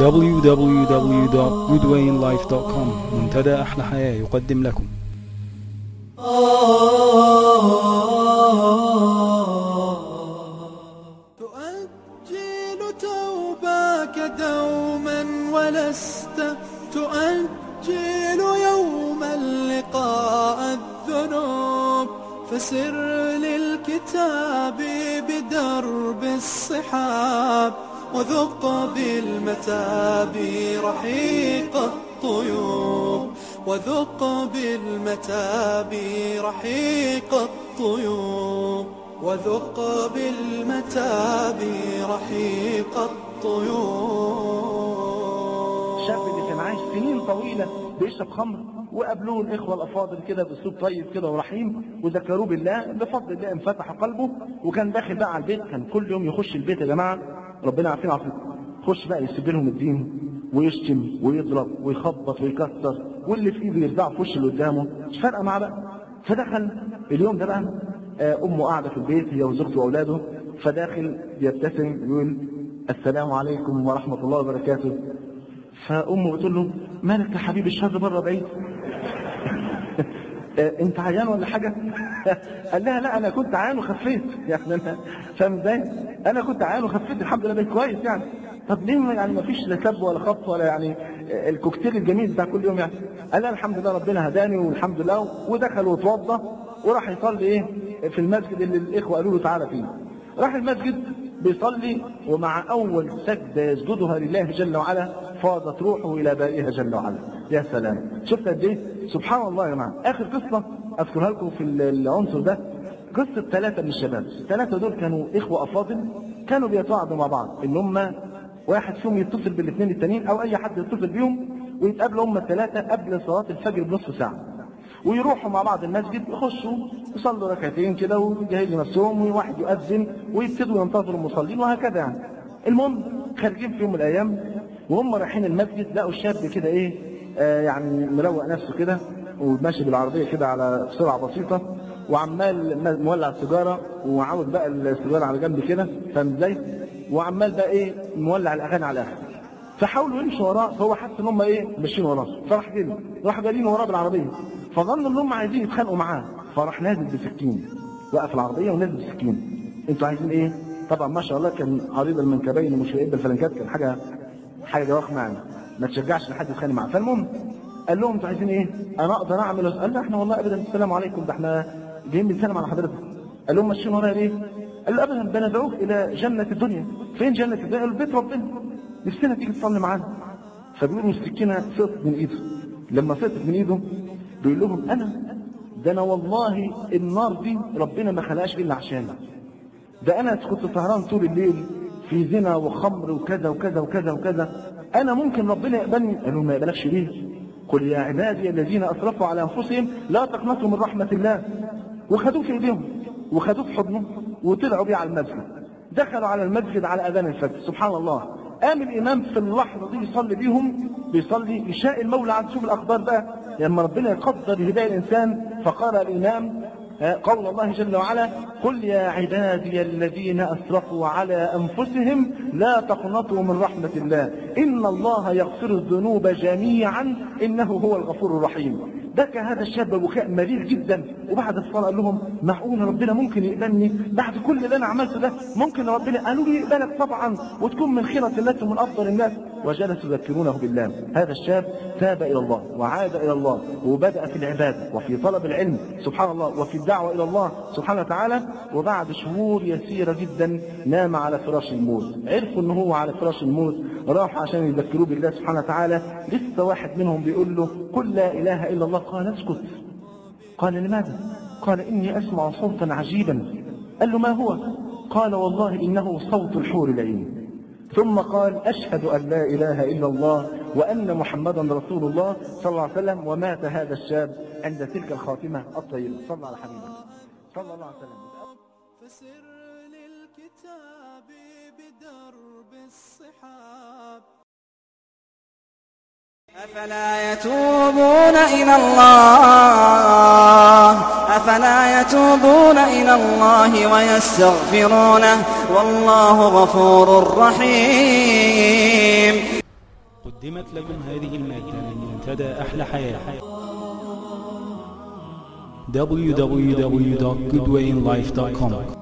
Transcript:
www.goodwayinlife.com منتدى أحلى حياة يقدم لكم. تؤجل توباك دوما ولست تؤجل يوما لقاء الذنوب. فسر للكتاب بدرب الصحاب. وذق بالمتاب رحيق الطيوب وذق بالمتاب رحيق الطيوب وذق بالمتاب رحيق الطيوب الشاب اللي كان عايش سنين طويلة بيشرب خمر وقابلوه الإخوة الأفاضل كده بأسلوب طيب كده ورحيم وذكروه بالله بفضل الله انفتح قلبه وكان داخل بقى على البيت كان كل يوم يخش البيت يا جماعة. ربنا عارفين عارفين يخش بقى يسيب لهم الدين ويشتم ويضرب ويخبط ويكسر واللي في ايده يرزعه في وش اللي قدامه. مش فارقة معاه بقى. فدخل اليوم ده بقى آه، أمه قاعدة في البيت هي وزوجته وأولاده. فداخل يبتسم يقول السلام عليكم ورحمة الله وبركاته. فأمه بتقول له مالك يا حبيبي الشر بره بعيد؟ انت عيان ولا حاجة؟ قال لها لا أنا كنت عيان وخفيت. يعني أنا فاهم إزاي؟ أنا كنت عيان وخفيت الحمد لله بقيت كويس يعني. طب ليه يعني ما فيش لا سب ولا خبط ولا يعني آه، الكوكتيل الجميل بتاع كل يوم يعني؟ قال لها الحمد لله ربنا هداني والحمد لله ودخل واتوضى وراح يصلي إيه؟ في المسجد اللي الإخوة قالوا له تعالى فيه. راح المسجد بيصلي ومع أول سجدة يسجدها لله جل وعلا فاضت روحه إلى بارئها جل وعلا. يا سلام. شفت قد إيه؟ سبحان الله يا جماعة. آخر قصة أذكرها لكم في العنصر ده. قصة ثلاثة من الشباب. الثلاثه دول كانوا إخوة أفاضل كانوا بيتواعدوا مع بعض. ان هم واحد فيهم يتصل بالاثنين التانيين أو أي حد يتصل بيهم ويتقابلوا هم الثلاثه قبل صلاة الفجر بنصف ساعة. ويروحوا مع بعض المسجد يخشوا يصلوا ركعتين كده ويجهزوا نفسهم وواحد يؤذن ويبتدوا ينتظروا المصلين وهكذا يعني. المهم خارجين في يوم من الأيام وهم رايحين المسجد لقوا الشاب كده إيه آه يعني مروق نفسه كده وماشي بالعربية كده على سرعة بسيطة وعمال مولع السيجارة وعاوز بقى السيجارة على جنب كده فاهم إزاي؟ وعمال بقى إيه مولع الأغاني على الآخر فحاولوا يمشوا وراه فهو حس إن هم إيه ماشيين وراه. فراح جري راح جارين وراه بالعربية. فظنوا إن هم عايزين يتخانقوا معاه. فراح نازل بسكين. وقف العربية ونازل بسكين. أنتوا عايزين إيه؟ طبعا ما شاء الله كان عريض المنكبين ومش قد الفلنكات كان حاجة حاجة جواخ يعني ما تشجعش لحد يتخانق معاه فالمهم قال لهم أنتوا عايزين إيه؟ أنا أقدر أعمل قال له إحنا والله ابدا السلام عليكم. ده إحنا جايين بنسلم على حضرتك. قال لهم ماشيين ورايا ليه؟ قال له ابدا بندعوك إلى جنة الدنيا. فين جنة الدنيا؟ قال بيت ربنا. نفسنا تيجي تصلي معانا فبيقولوا السكينة سقطت من إيده. لما سقطت من إيده بيقول لهم أنا ده أنا والله النار دي ربنا ما خلقهاش إلا عشاني ده أنا كنت سهران طول الليل في زنا وخمر وكذا وكذا وكذا وكذا. أنا ممكن ربنا يقبلني؟ قالوا ما يقبلكش ليه قل يا عبادي الذين أسرفوا على أنفسهم لا تقنطوا من رحمة الله. وخدوه في إيديهم وخدوه في حضنه وطلعوا بيه على المسجد دخلوا على المسجد على أذان الفجر. سبحان الله. قام الإمام في اللحظة دي يصلي بيهم بيصلي يشاء المولى عز شوف الاخبار بقى. لما ربنا يقدر هدايه الإنسان فقال الإمام قول الله جل وعلا قل يا عبادي الذين أسرفوا على أنفسهم لا تقنطوا من رحمة الله. إن الله يغفر الذنوب جميعا إنه هو الغفور الرحيم. بكى هذا الشاب بكاء مرير جدا. وبعد الصلاة قال لهم معقول ربنا ممكن يقبلني. بعد كل اللي أنا عملته ده ممكن ربنا قالوا لي يقبلك طبعا وتكون من خيرة الناس ومن أفضل الناس. وجلسوا يذكرونه بالله. هذا الشاب تاب إلى الله وعاد إلى الله وبدأ في العبادة وفي طلب العلم. سبحان الله. وفي الدعوة إلى الله سبحانه وتعالى. وبعد شهور يسيرة جدا نام على فراش الموت. عرفوا ان هو على فراش الموت. راحوا عشان يذكروه بالله سبحانه وتعالى. لسه واحد منهم بيقول له قل لا إله إلا الله. قال اسكت. قال لماذا؟ قال إني أسمع صوتا عجيبا. قال له ما هو؟ قال والله إنه صوت الحور العين. ثم قال أشهد أن لا إله إلا الله وأن محمدا رسول الله صلى الله عليه وسلم ومات هذا الشاب عند تلك الخاتمة الطيبة. صلى على حبيبك صلى الله عليه وسلم. أفلا يتوبون إلى الله؟ أفلا يتوبون إلى الله ويستغفرونه؟ والله غفور رحيم. قدمت لكم هذه المادة من منتدى أحلى حياة. www.goodwayinlife.com